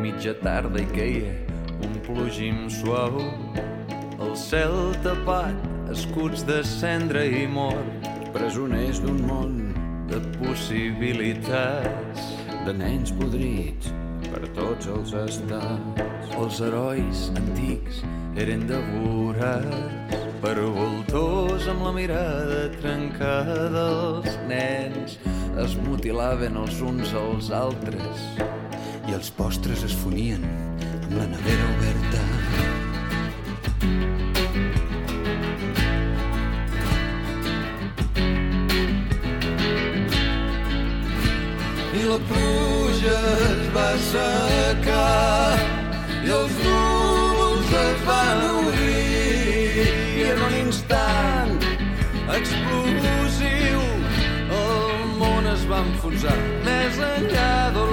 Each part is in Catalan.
mitja tarda i queia un plogim suau. El cel tapat, escuts de cendra i mort, presoners d'un món de possibilitats. de nens podrits per tots els estats. Els herois antics eren devorats per voltors amb la mirada trencada dels nens. Es mutilaven els uns als altres I els postres es fonien amb la nevera oberta. i la pluja es va secar i els núvols es van obrir i en un instant explosiu el món es va enfonsar més enllà de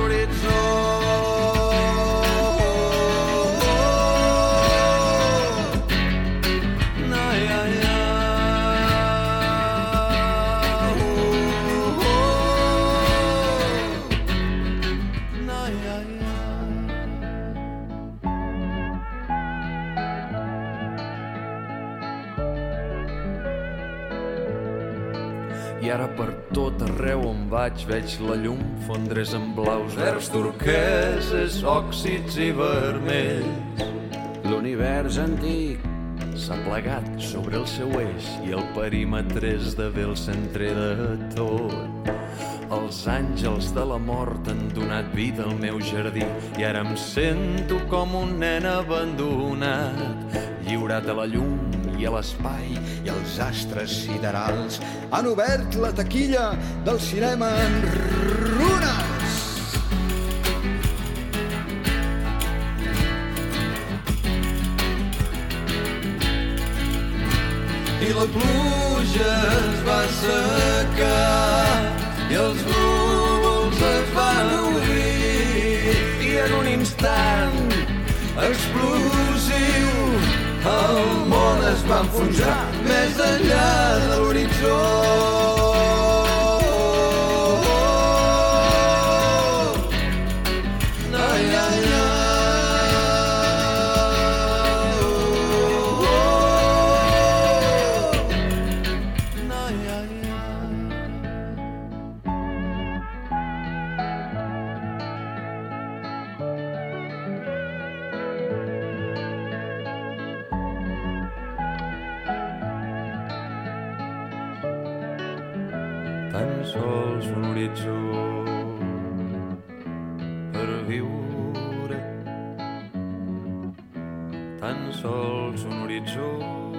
tot arreu on vaig veig la llum fondre's en blaus, verds, turqueses, òxids i vermells. L'univers antic S'ha plegat sobre el seu eix i el perímetre és de ve el centre de tot. Els àngels de la mort han donat vida al meu jardí i ara em sento com un nen abandonat, lliurat a la llum i a l'espai i els astres siderals han obert la taquilla del cinema en runes. i la pluja es va secar i els núvols es van obrir i en un instant explosiu el món es va enfonsar més enllà de l'horitzó sols un horitzó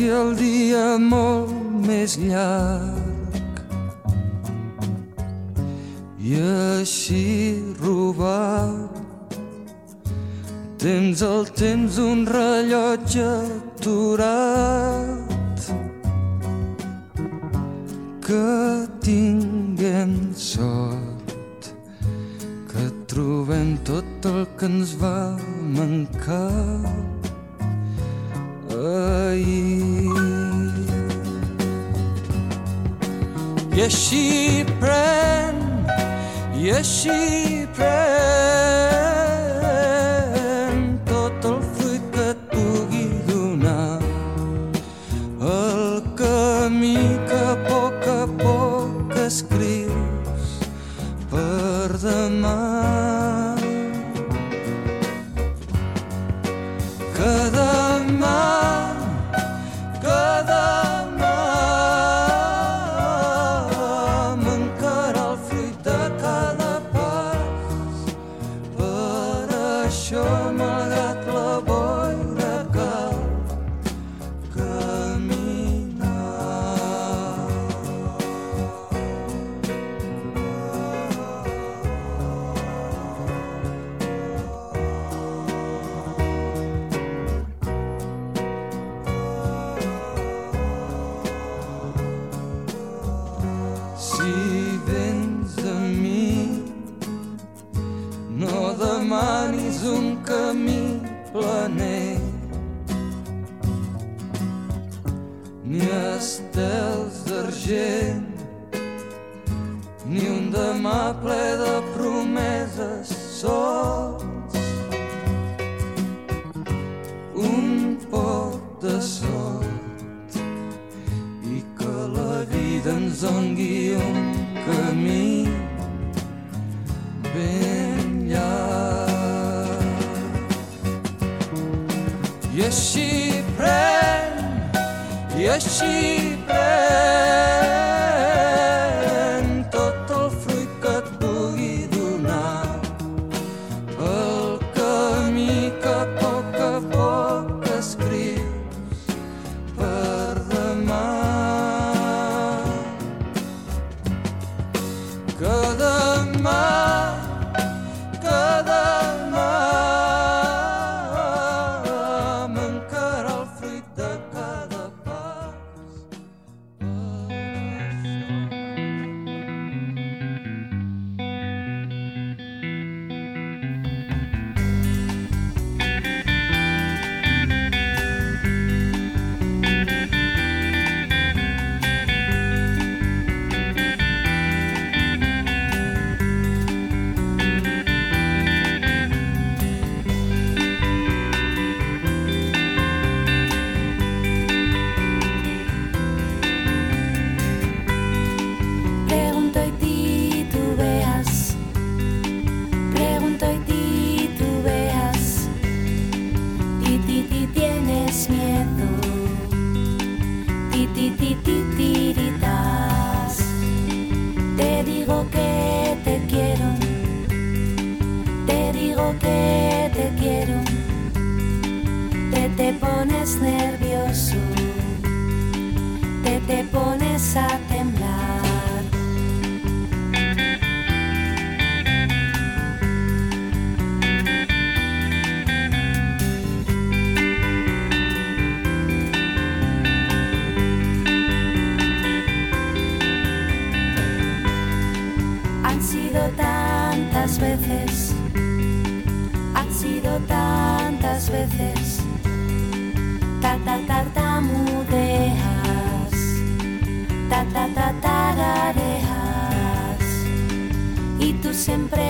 faci el dia molt més llarg. I així robar Tens el temps un rellotge aturat. Que tinguem sort que trobem tot el que ens va mancar. Ahir i així pren i així pren she tienes miedo. Ti, ti, ti, ti, tiritas. Te digo que te quiero. Te digo que te quiero. Te te pones nervioso. Te te pones a siempre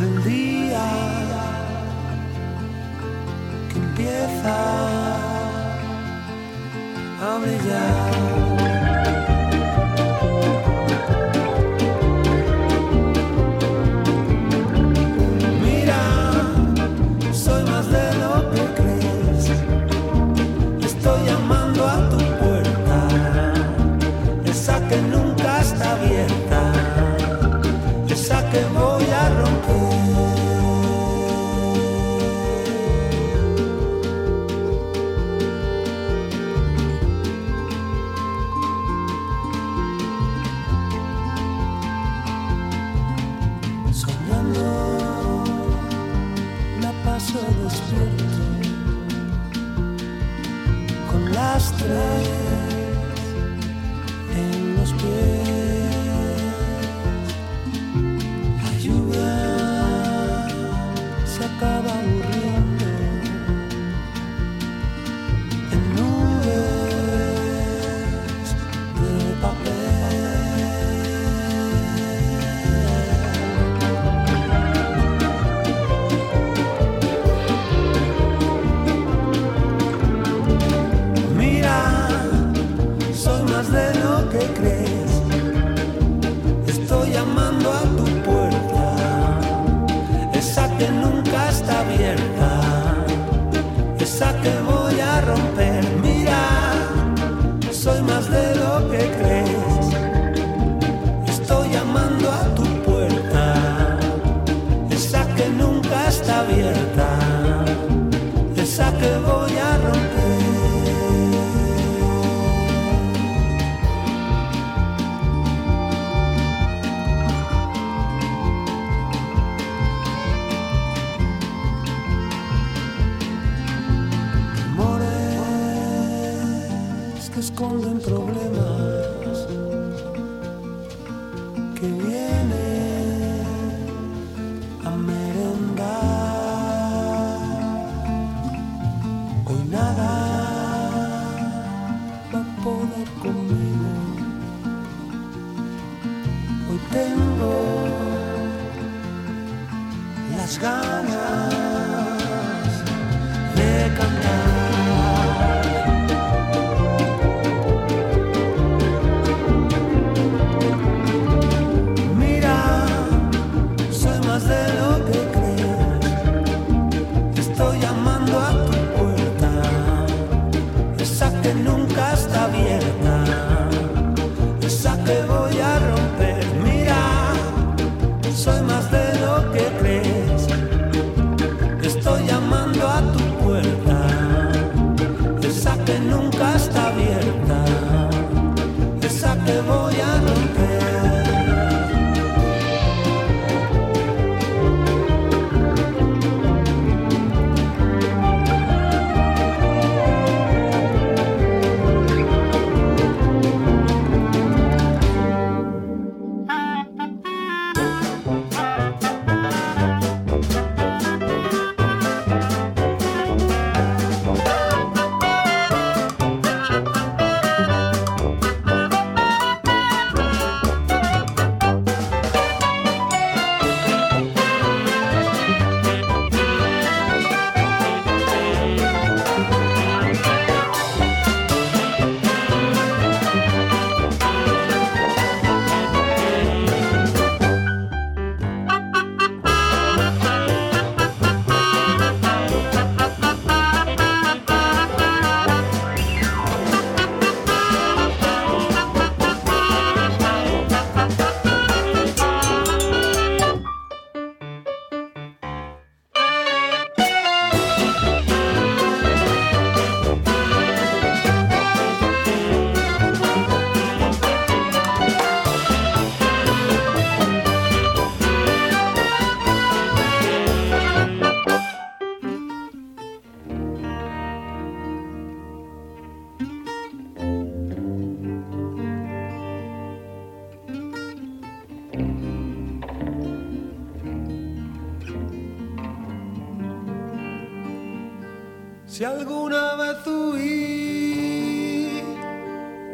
del día que empieza a brillar. te voy a. Si alguna vez huí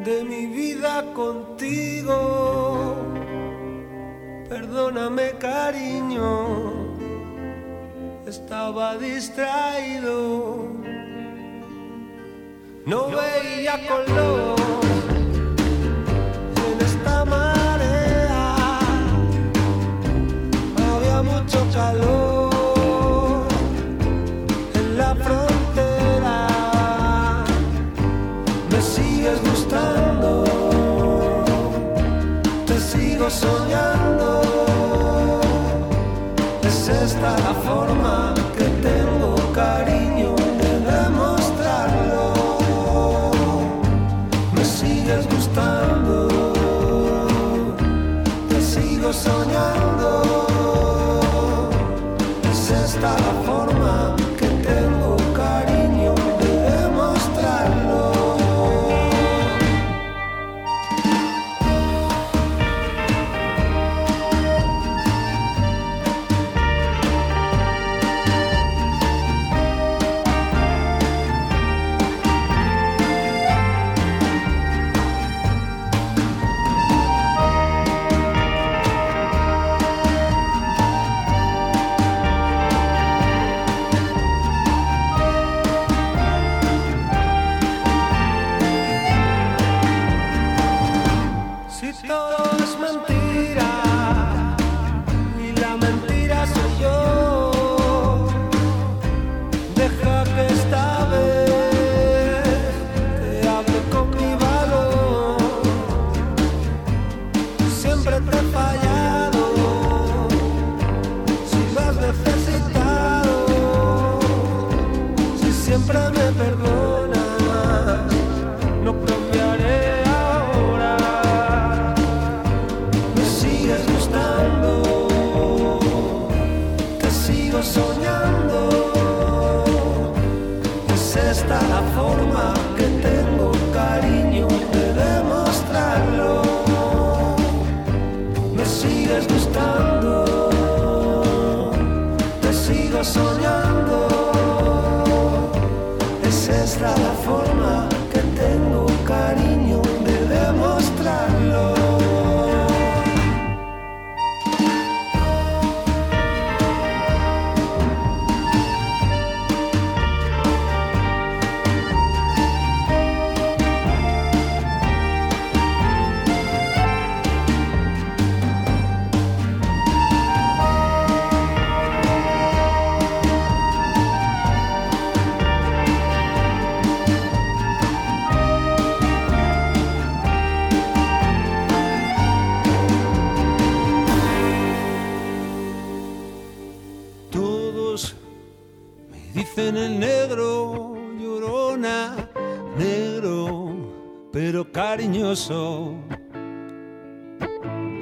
de mi vida contigo, perdóname cariño, estaba distraído, no veía color en esta marea, había mucho calor soñando. Es esta la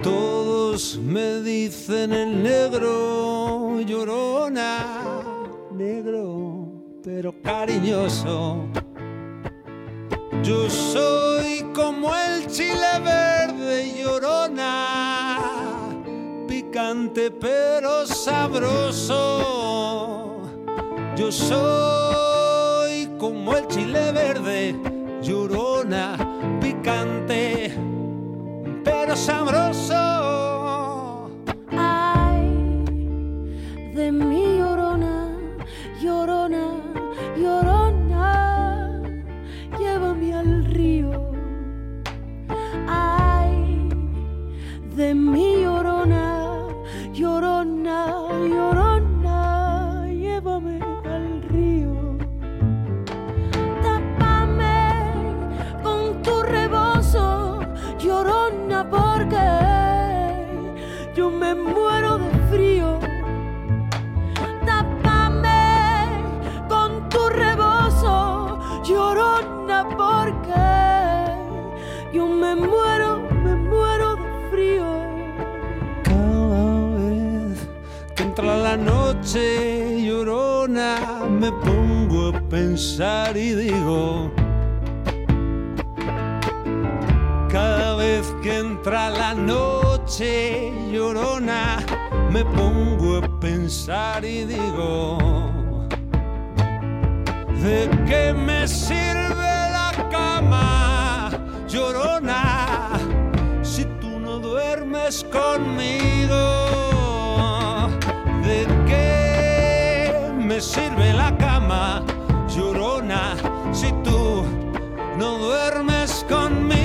Todos me dicen el negro, llorona, negro, pero cariñoso. Yo soy como el chile verde, llorona, picante pero sabroso. Yo soy como el chile verde, llorona, amoroso noche llorona, me pongo a pensar y digo. Cada vez que entra la noche llorona, me pongo a pensar y digo. ¿De qué me sirve la cama, llorona, si tú no duermes conmigo? Me sirve la cama, llorona, si tú no duermes conmigo?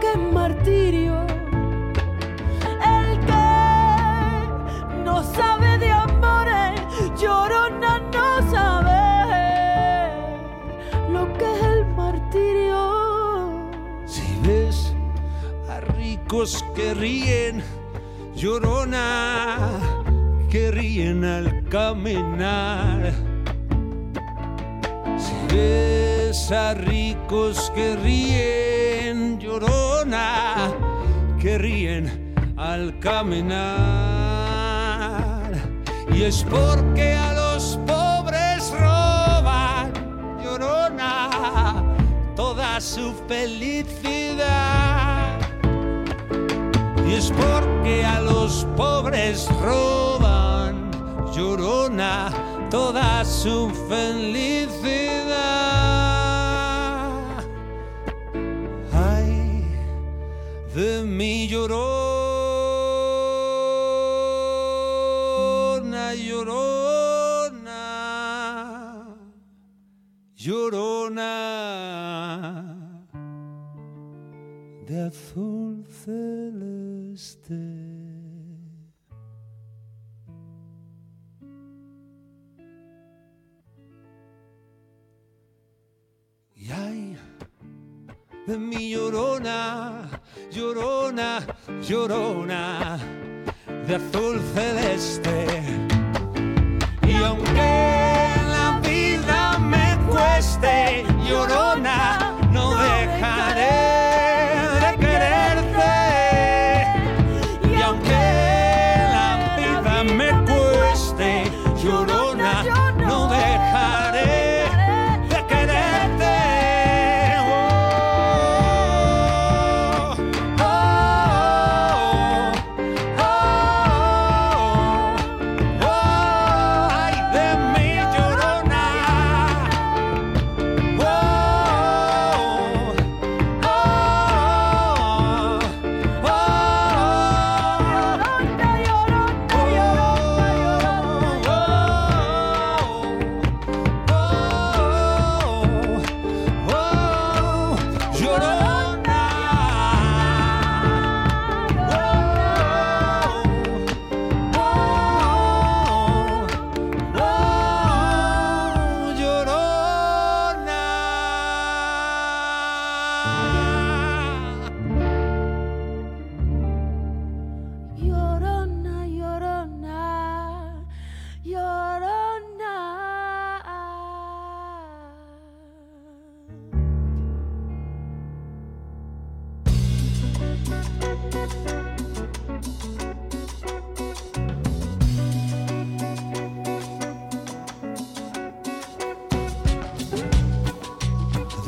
Que es martirio. El que no sabe de amores, llorona, no sabe lo que es el martirio. Si ves a ricos que ríen, llorona, que ríen al caminar. Si ves a ricos que ríen, llorona, que ríen al caminar. Y es porque a los pobres roban, llorona, toda su felicidad. Y es porque a los pobres roban, llorona, toda su felicidad. De mi llorona, llorona, llorona de azul celeste. Y mi llorona, llorona, llorona, de azul celeste.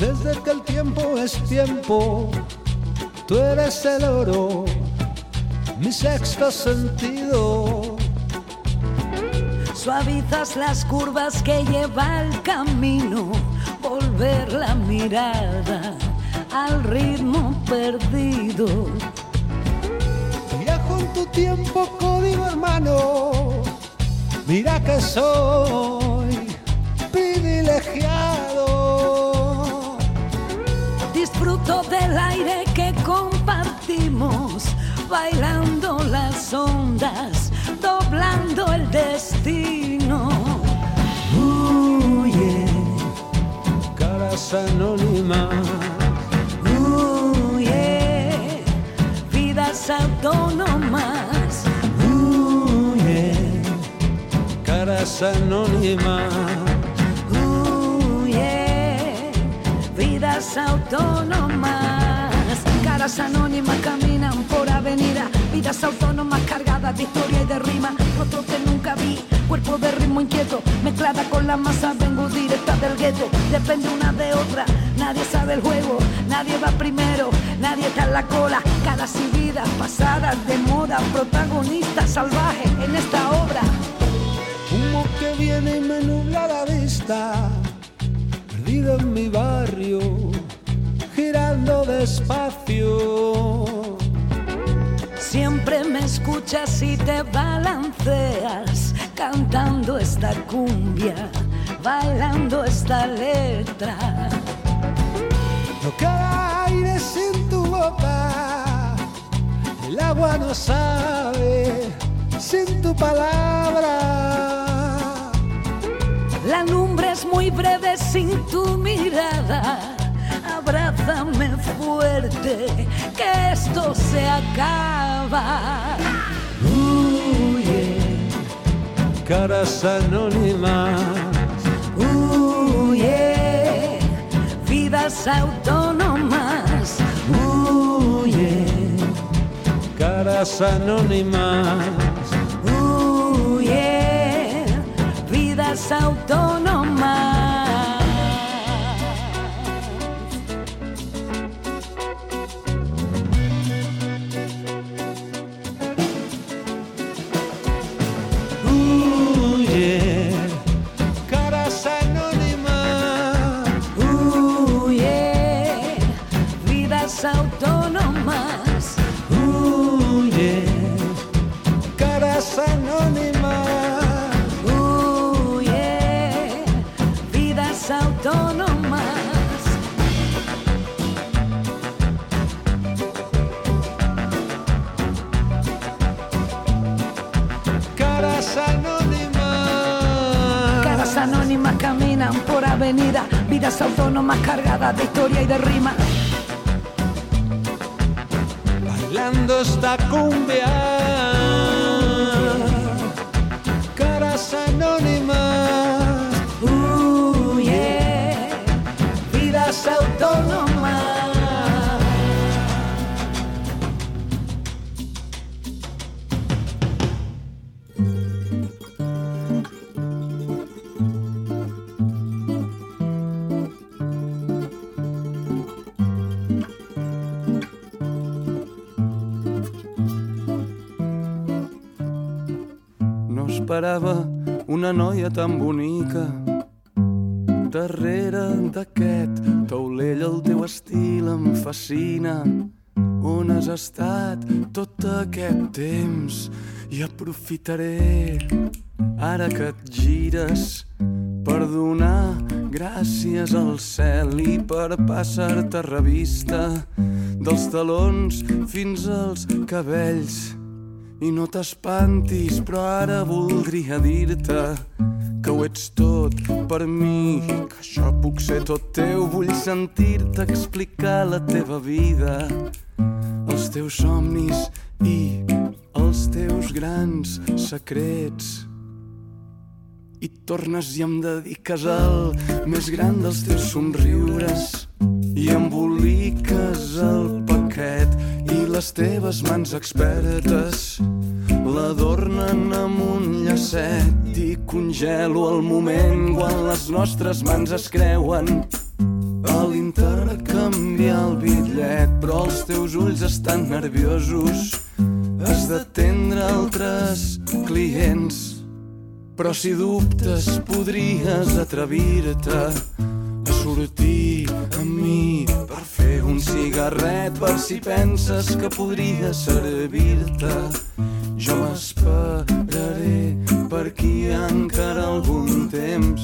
Desde que el tiempo es tiempo, tú eres el oro, mi sexto sentido. Suavizas las curvas que lleva el camino, volver la mirada al ritmo perdido. Viajo en tu tiempo, código hermano. Mira que soy privilegiado. Del aire que compartimos, las ondas, doblando el destino. Huye, caras anónimas, huye, vidas autónomas. Huye, caras anónimas, autónomas. Caras anónimas caminan por avenida, vidas autónomas cargadas de historia y de rima. Rostro que nunca vi, cuerpo de ritmo inquieto, mezclada con la masa, vengo directa del gueto. Depende una de otra, nadie sabe el juego, nadie va primero, nadie está en la cola. Caras y vidas pasadas de moda, protagonistas salvajes en esta obra. humo que viene y me nubla la vista, perdido en mi barrio, girando despacio. Siempre me escuchas y te balanceas, cantando esta cumbia, bailando esta letra. No queda aire sin tu boca, el agua no sabe sin tu palabra. La lumbre es muy breve sin tu mirada. Abrázame fuerte, que esto se acaba. Huye, Caras anónimas, huye, vidas autónomas. Huye, caras anónimas, saudona. Caras anónimas. Caras anónimas caminan por avenida, vidas autónomas cargadas de historia y de rima. bailando esta cumbia. Caras anónimas, Huye, vidas autónomas. Esperava una noia tan bonica. Darrere d'aquest taulell el teu estil em fascina. On has estat tot aquest temps? I aprofitaré ara que et gires per donar gràcies al cel i per passar-te revista dels talons fins als cabells i no t'espantis, però ara voldria dir-te que ho ets tot per mi, que això puc ser tot teu. Vull sentir-te explicar la teva vida, els teus somnis i els teus grans secrets. I tornes i em dediques al més gran dels teus somriures i emboliques el paquet i les teves mans expertes l'adornen amb un llacet i congelo el moment quan les nostres mans es creuen. A l'intercanviar el bitllet però els teus ulls estan nerviosos. Has d'atendre altres clients però si dubtes podries atrevir-te sortir amb mi per fer un cigarret per si penses que podria servir-te. Jo m'esperaré per aquí encara algun temps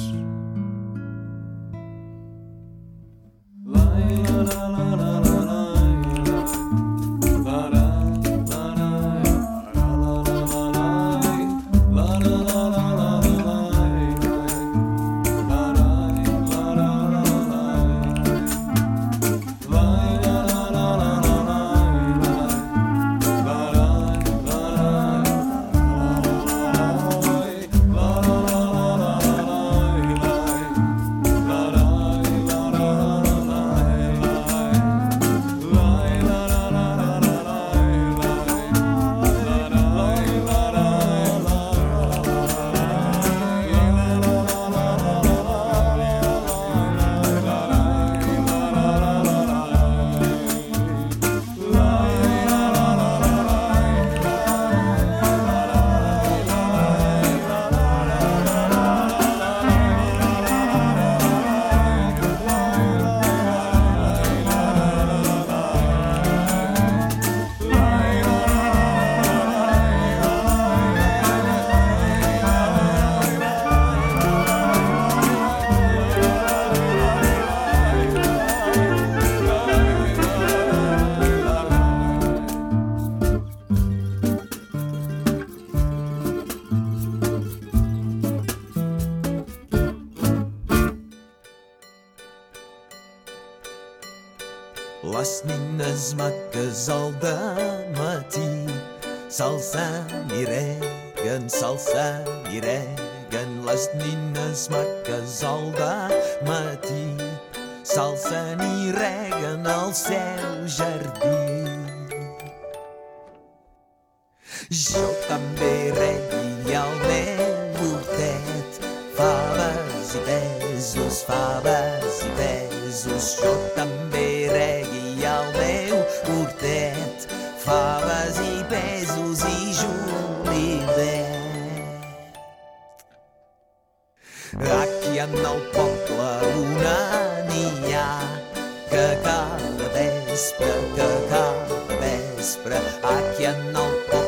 vespre, aquí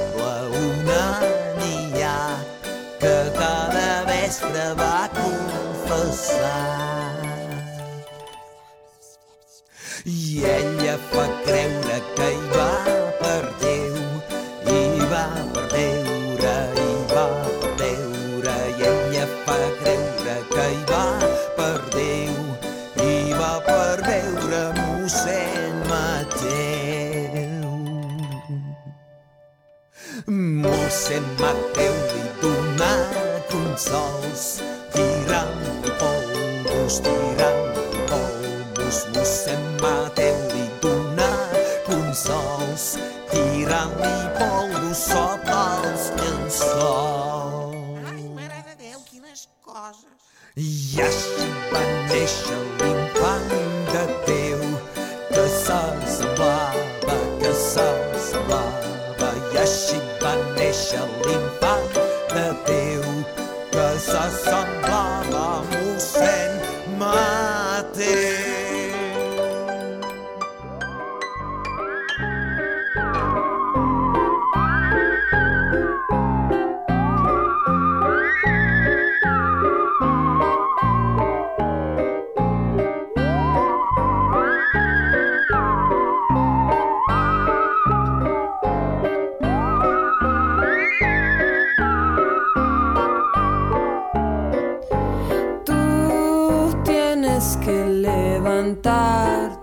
cantar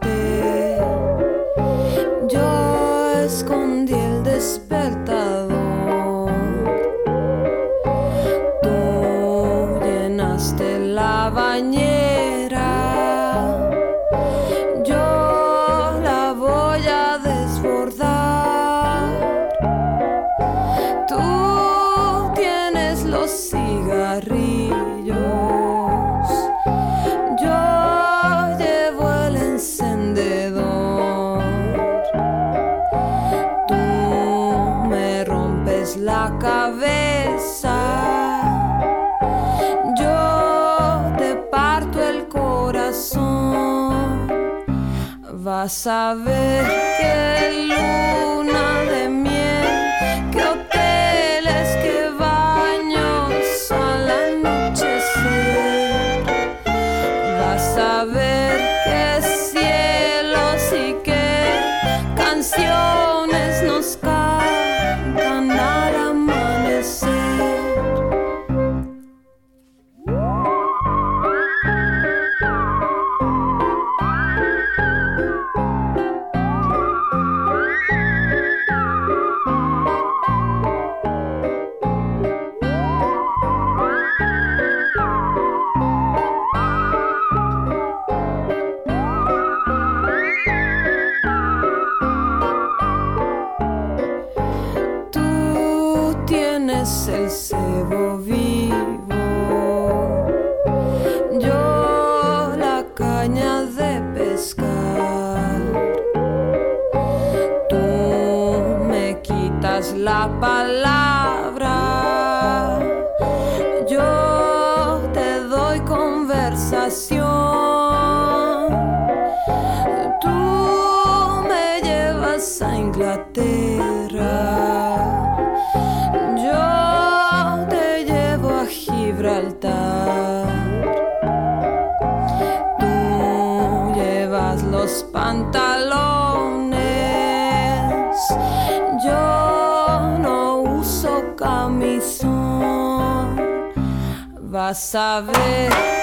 tienes el Vas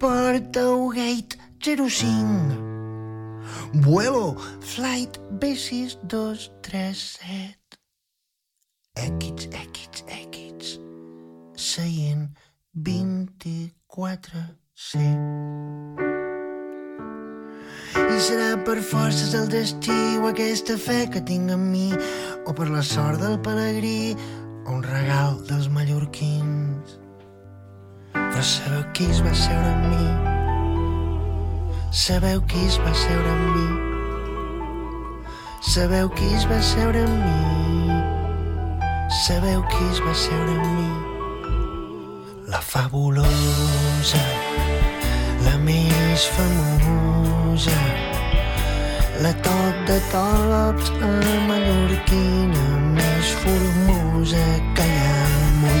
Portogate 05. Vuelo Flight B6237. Equits, equits, equits. Seient 24C. I serà per forces el destí o aquesta fe que tinc en mi o per la sort del pelegrí o un regal dels mallorquins. Però sabeu qui es va seure amb mi? Sabeu qui es va seure amb mi? Sabeu qui es va seure amb mi? Sabeu qui es va seure amb mi? La fabulosa, la més famosa, la tot de tops, la mallorquina més formosa que hi ha al món,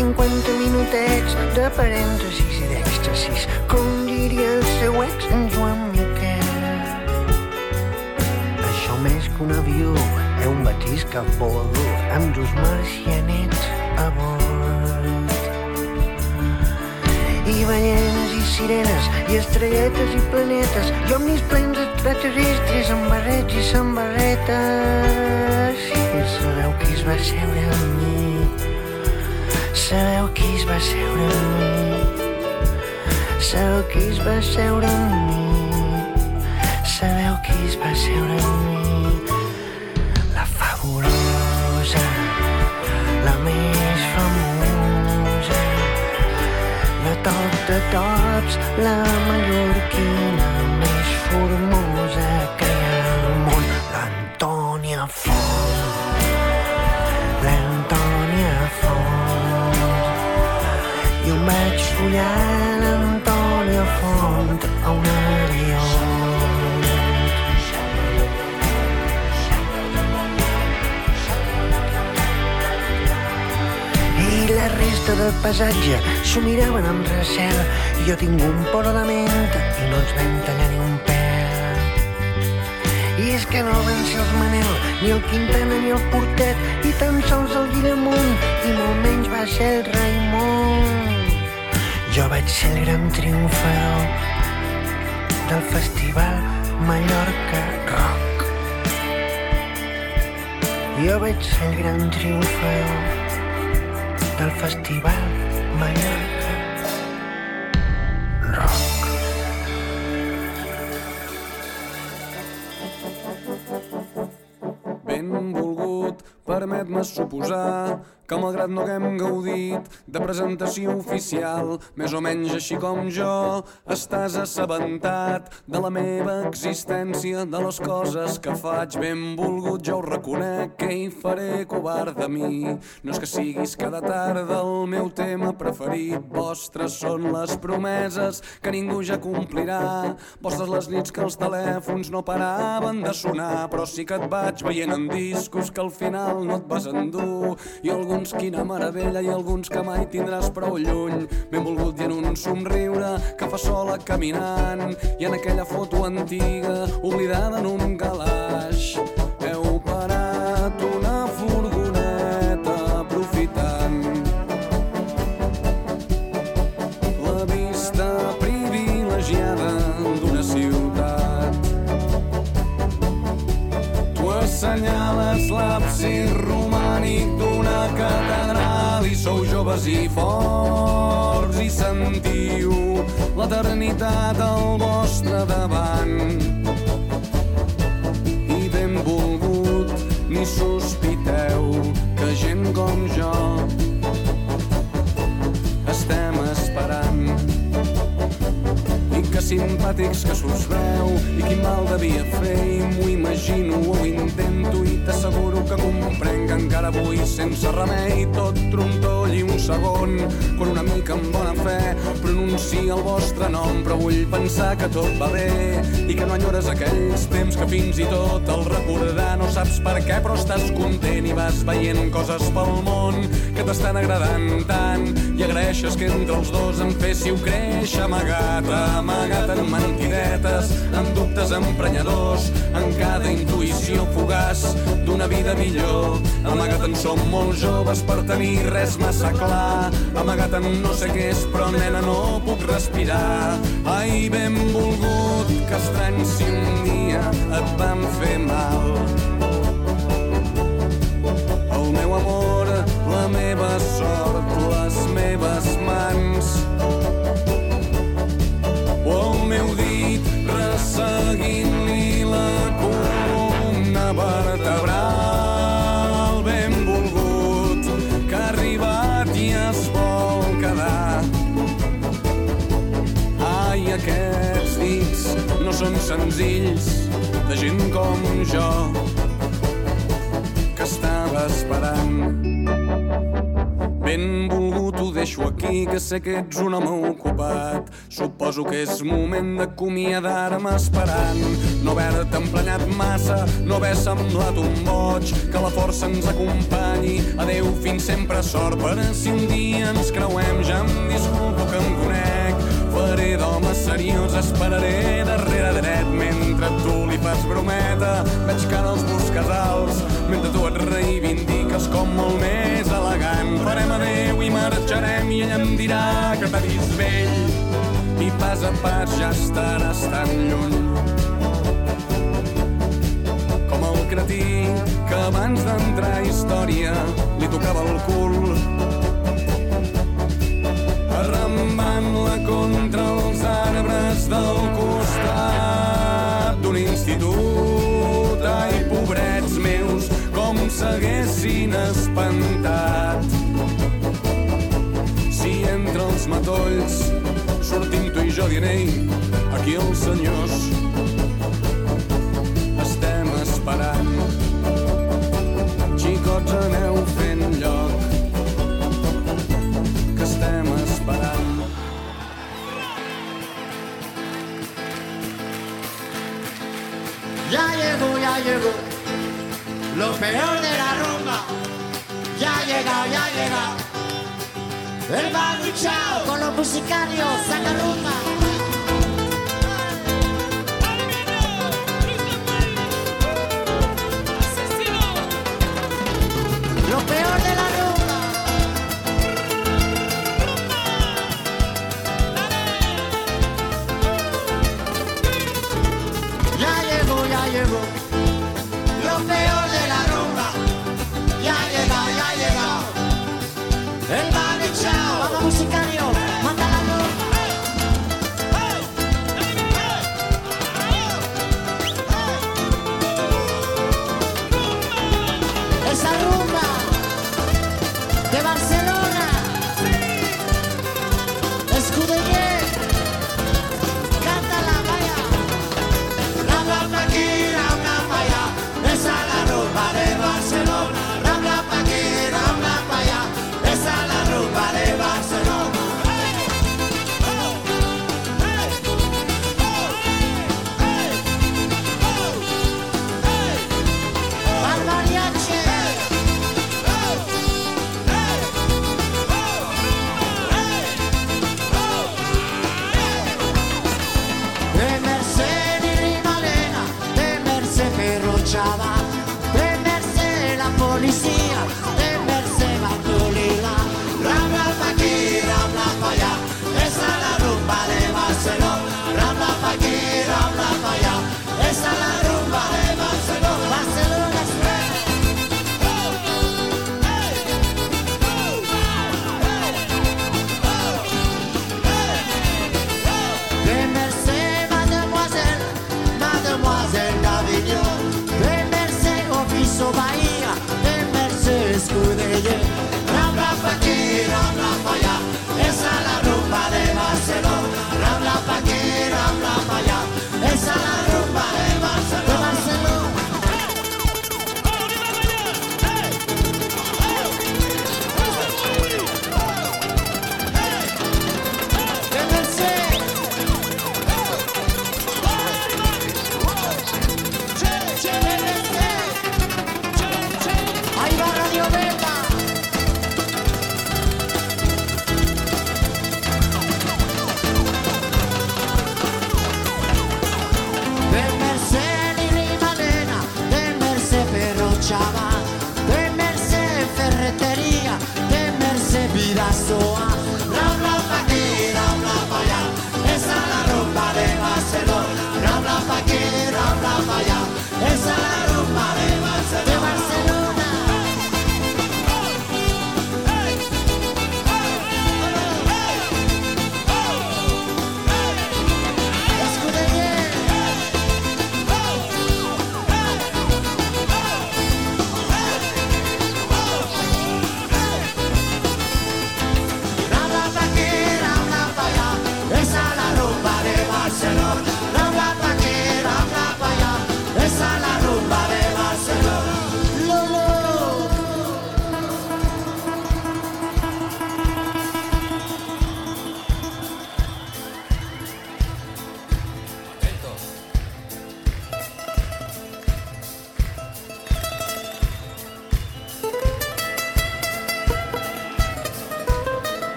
50 minutets de parèntesis i d'èxtasis, com diria el seu ex, en Joan Miquel. Això més que un avió, és un batisca volador amb dos marcianets a bord. I ballenes i sirenes, i estrelletes i planetes, i omnis plens extraterrestres amb barrets i sambarretes. I sabeu qui es va seure amb? Sabeu qui es va seure amb mi? Sabeu qui es va seure amb mi? Sabeu qui es va seure amb mi? La fabulosa, la més famosa, la top de tops, la mallorquina vaig follar l'Antònia Font a un avió. I la resta del passatge s'ho miraven amb recel. Jo tinc un poro de menta i no ens vam tallar ni un pèl. I és que no van ser els Manel, ni el Quintana ni el Portet, i tan sols el Guillemunt, i molt menys va ser el Raimon. Jo vaig ser el gran triomfador del Festival Mallorca Rock. Jo vaig ser el gran triomfador del Festival Mallorca suposar que malgrat no haguem gaudit de presentació oficial, més o menys així com jo, estàs assabentat de la meva existència, de les coses que faig. Benvolgut, jo ho reconec, que hi faré covard de mi. No és que siguis cada tarda el meu tema preferit, vostres són les promeses que ningú ja complirà, vostres les nits que els telèfons no paraven de sonar, però sí que et vaig veient en discos que al final no et vas endur, i alguns quina meravella i alguns que mai tindràs prou lluny. Ben volgut i en un somriure que fa sola caminant, i en aquella foto antiga oblidada en un calaix. Forts i sentiu l'eternitat al vostre davant. I benvolgut, ni sospiteu que gent com jo estem esperant i que simpàtics que s'us veu i quin mal devia fer i m'ho imagino o ho intento i t'asseguro que comprenc que encara avui sense remei tot trontoll i un segon quan una mica amb bona fe pronuncia el vostre nom però vull pensar que tot va bé i que no enyores aquells temps que fins i tot el recordar no saps per què però estàs content i vas veient coses pel món que t'estan agradant tant i agraeixes que entre els dos em féssiu créixer amagat, amagat en mentidetes, en dubtes emprenyadors, en cada intuïció fugaç d'una vida millor. Amagat en som molt joves per tenir res massa clar, amagat en no sé què és, però nena no puc respirar. Ai, benvolgut, que estrany si un dia et vam fer mal. El meu amor, la meva sort, les meves mans. O el meu dit resseguint-li la columna vertebral. Senzills de gent com jo que estava esperant. Benvolgut, ho deixo aquí, que sé que ets un home ocupat. Suposo que és moment d'acomiadar-me esperant. No haver-te emprenyat massa, no haver semblat un boig, que la força ens acompanyi. Adeu, fins sempre sort, per si un dia ens creuem, ja em disculpo que em conec. Faré d'home seriós, esperaré darrere dret mentre tu li fas brometa. Veig que ara els busques alts, mentre tu et reivindiques com molt més elegant. Farem adeu i marxarem i ella em dirà que t'ha vist vell i pas a pas ja estaràs tan lluny. Com el cretí que abans d'entrar a història li tocava el cul contra els arbres del costat d'un institut. Ai, pobrets meus, com s'haguessin espantat. Si entre els matolls sortim tu i jo diré aquí els senyors Ya llegó, ya llegó, lo peor de la rumba. Ya ha llegado, ya ha llegado. El Manu Chao con los musicarios, saca rumba.